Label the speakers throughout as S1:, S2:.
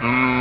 S1: Mm.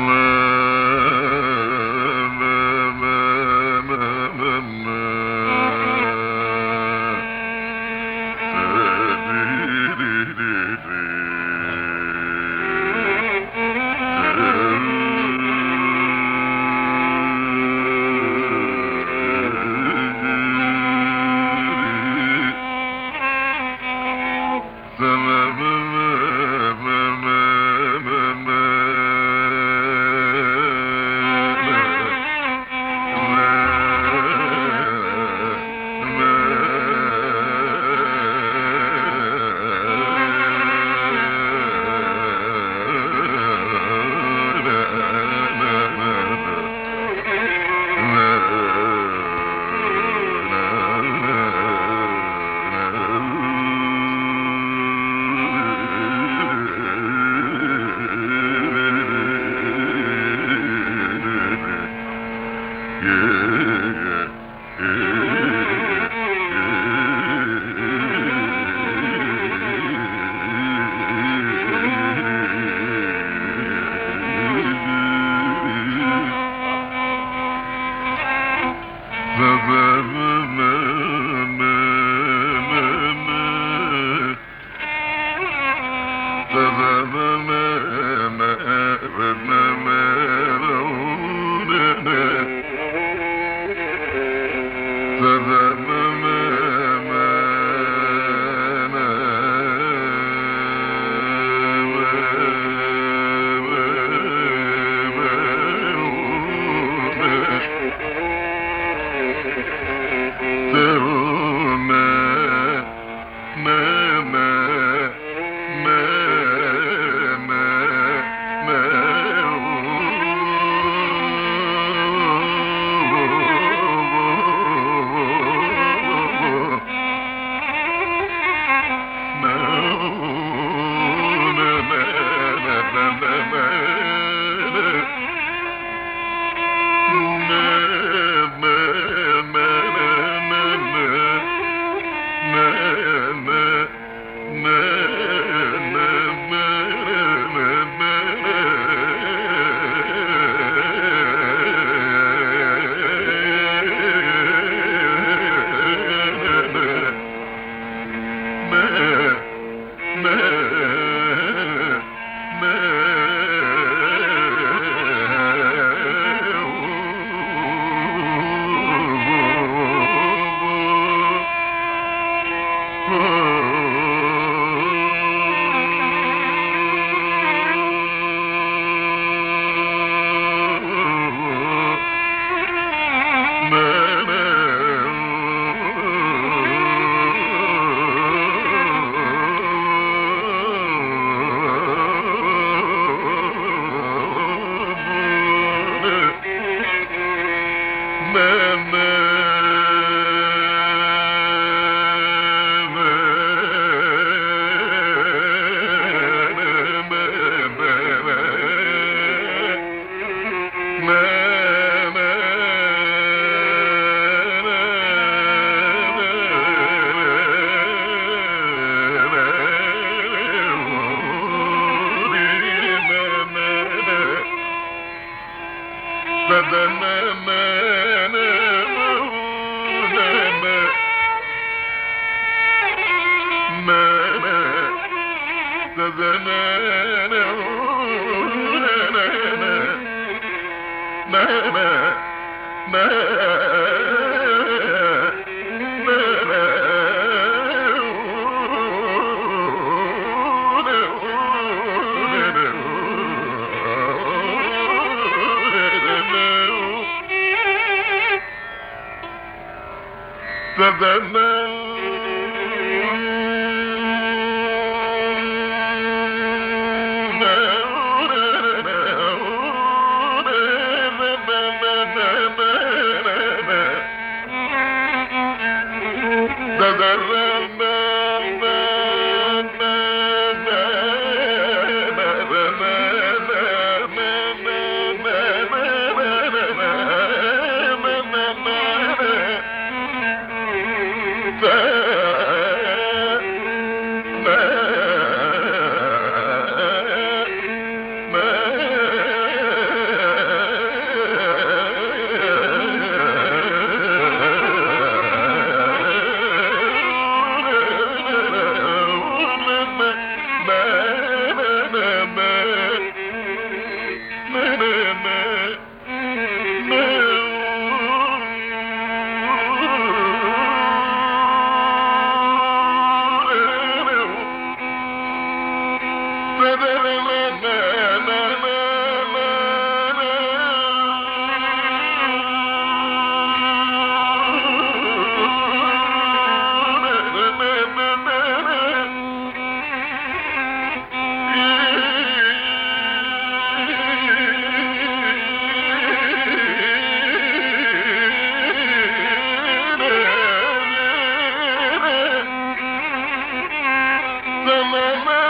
S1: the man.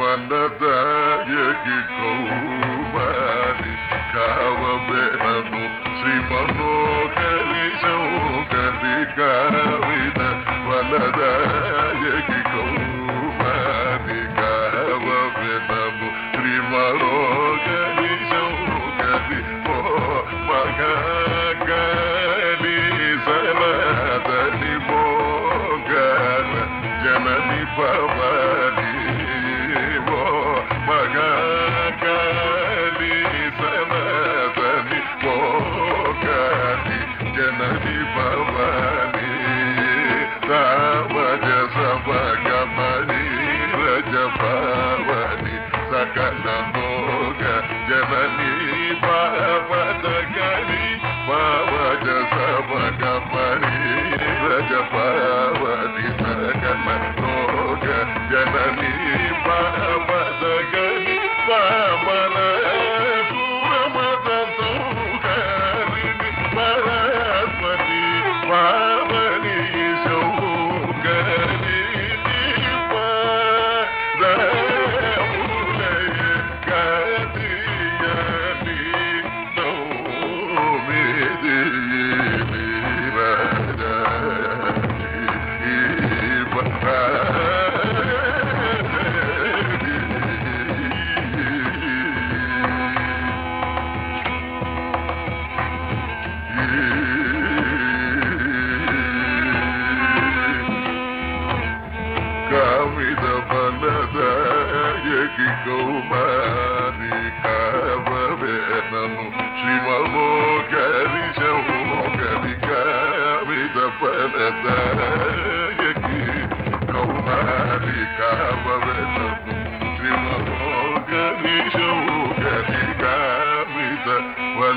S1: ಪನದ ಯಗಿ Kaumari ಕಾ Japan, Japan, Japan, Japan, Japan, Japan, Japan, Japan, Japan, Japan, Japan, Japan, Japan, Japan, Japan,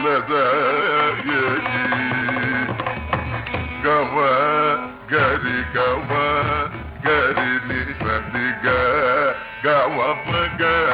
S1: Gawa, gari ni sadiga, gawa pagar.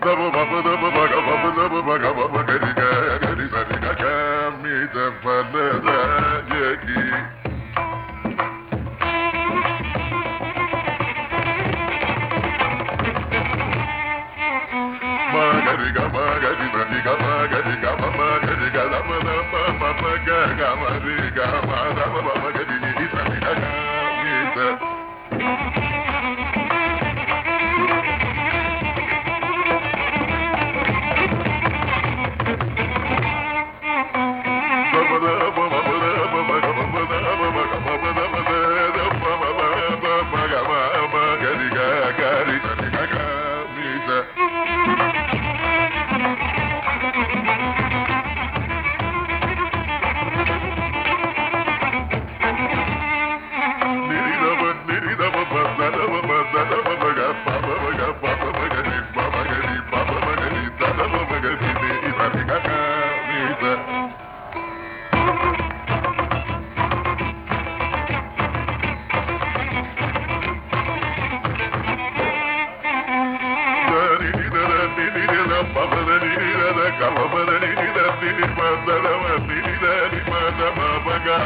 S1: da ba ba da ba ba ga ba da ba ba ga ba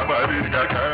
S1: Maria,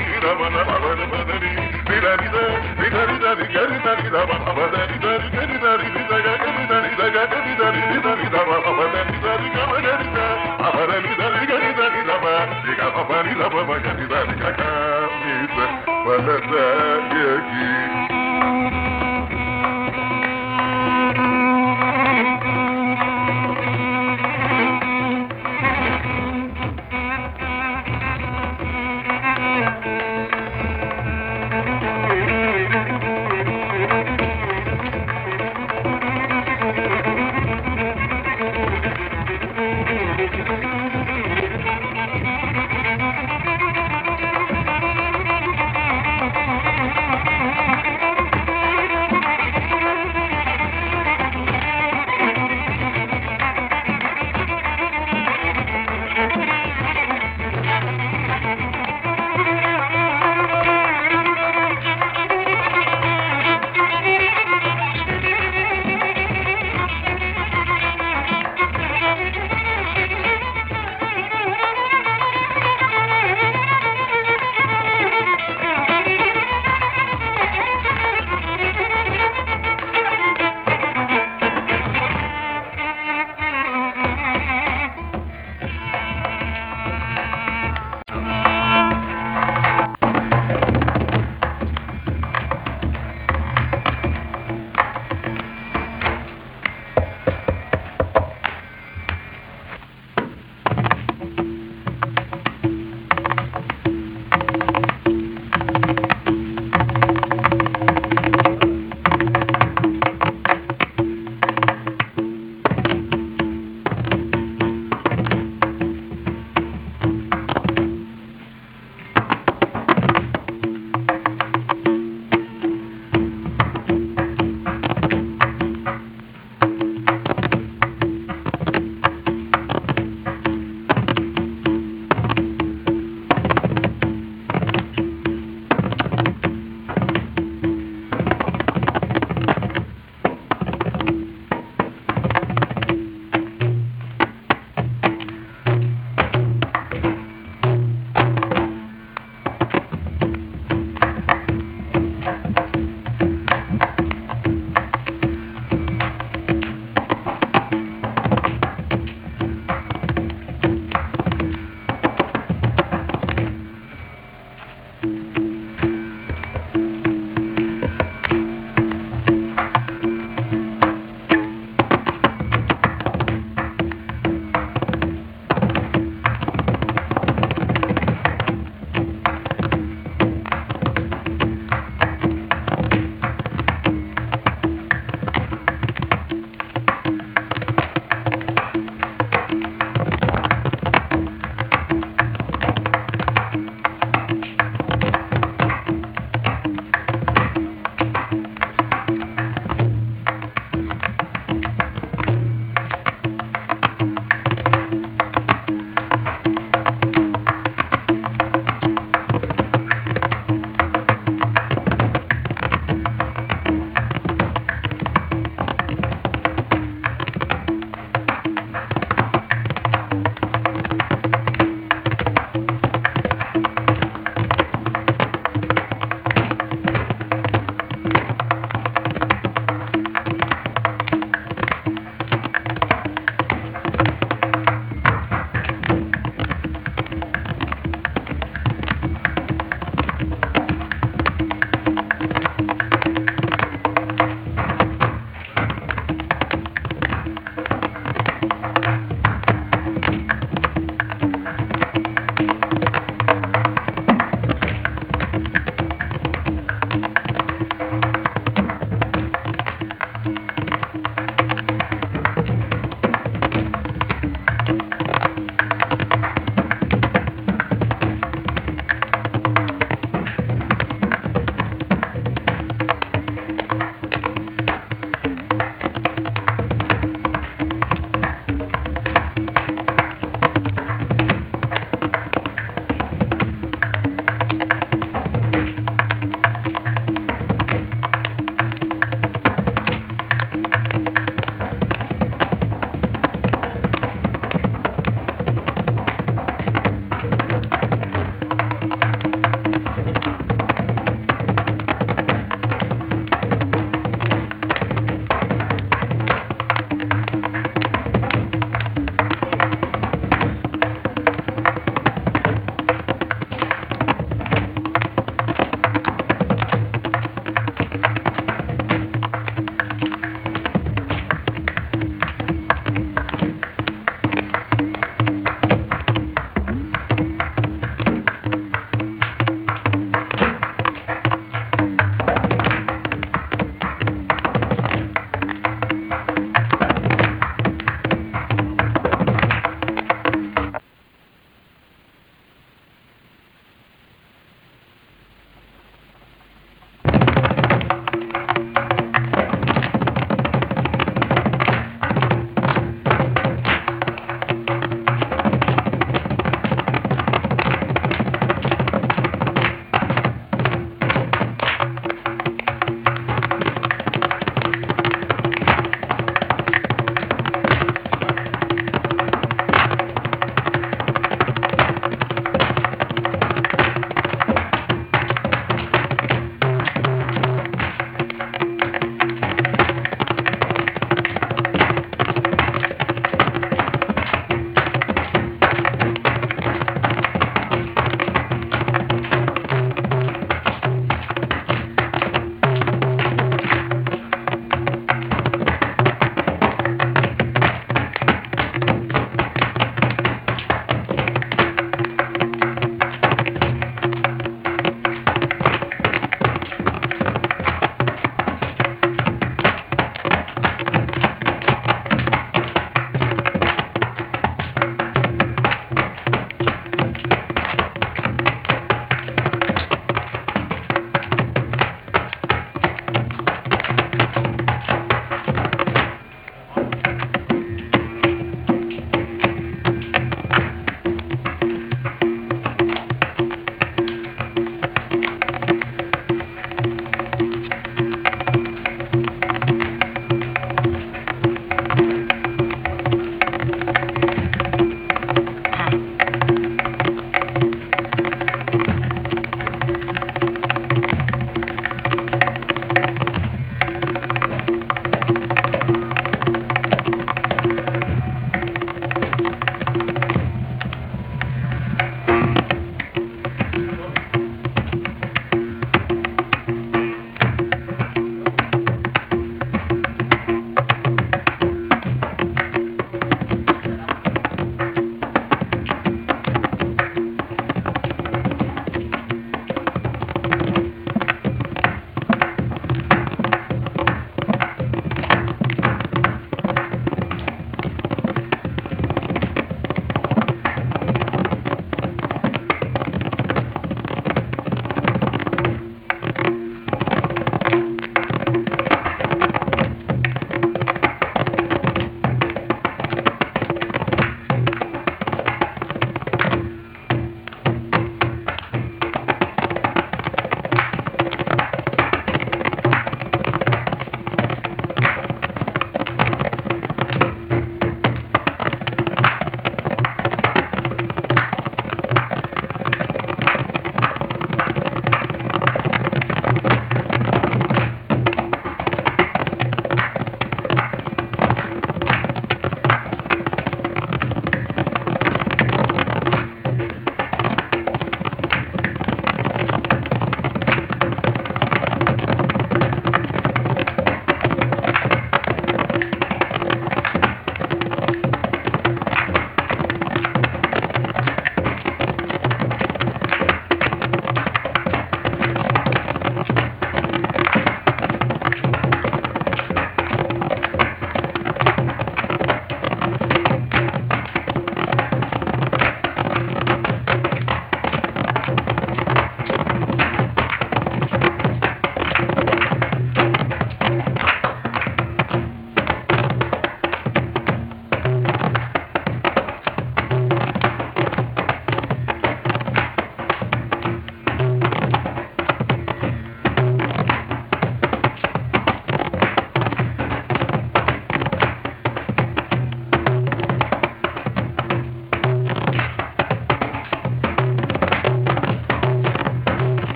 S1: Ramana అవరి మదరి విరరిద విరరిద విగరి దరి రమణ అవరి దరి గరి దరి విదగ గరి దరి దగ గరి దరి విదరి రమ అవరి దరి గమగరి ద అవరి దరి గరి దరి రమ దిగ అవరి రమ గరి దరి గగ విద వలద యకి